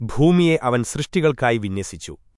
ഭൂമിയെ അവൻ സൃഷ്ടികൾക്കായി വിന്യസിച്ചു.